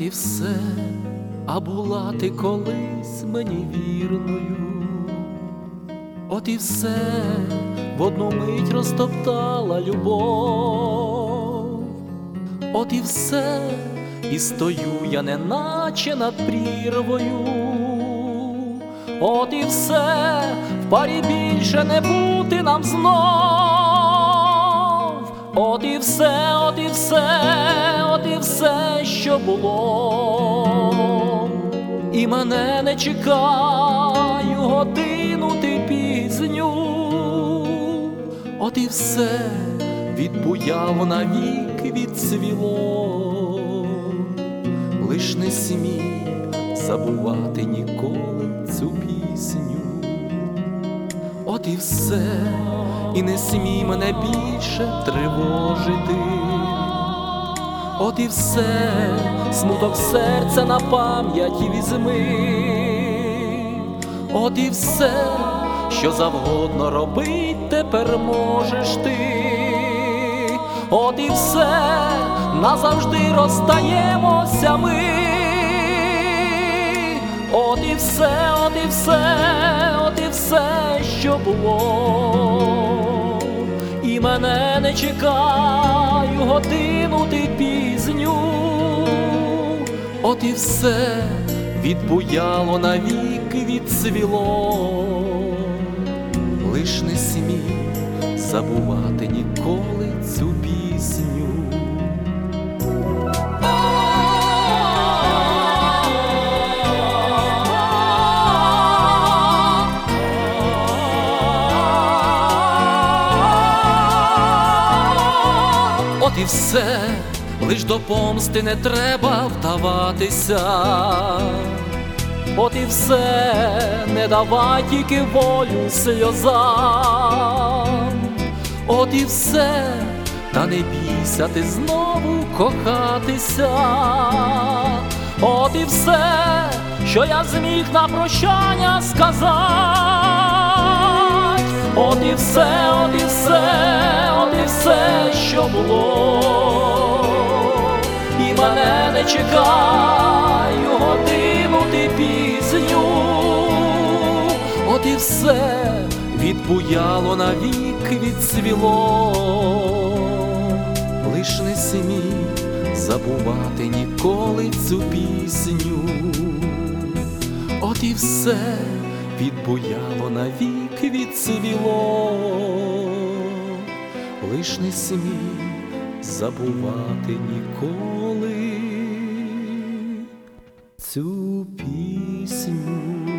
І все, а була ти колись мені вірною. От і все в одну мить розтоптала любов. От і все, і стою я неначе над прірвою. От і все, в парі більше не бути нам знов. От і все, от і все, от все, що було. І мене не чекаю годину ти пізню. От і все відбуяло навік відцвіло, лиш не смій забувати ніколи цю пісню. От і все, і не смій мене більше тривожити. От і все, смуток серця на пам'яті візьми. От і все, що завгодно робить, тепер можеш ти. От і все, назавжди розстаємося ми. От і все, от і все, от і все, що було. І мене не чекаю годину От і все відбуяло навік відцвіло. Лиш не смій забувати ніколи цю пісню. От і все, лиш до помсти не треба вдаватися. От і все, не давай тільки волю сльозам. От і все, та не бійся ти знову кохатися. От і все, що я зміг на прощання сказати. От і все, от і все, от і все, що було. Мене не чекаю годину ти пізню. От і все відбуяло навік відцвіло. Лиш не смій забувати ніколи цю пісню. От і все відбуяло навік відцвіло, лиш не смій забувати ніколи цю пісню.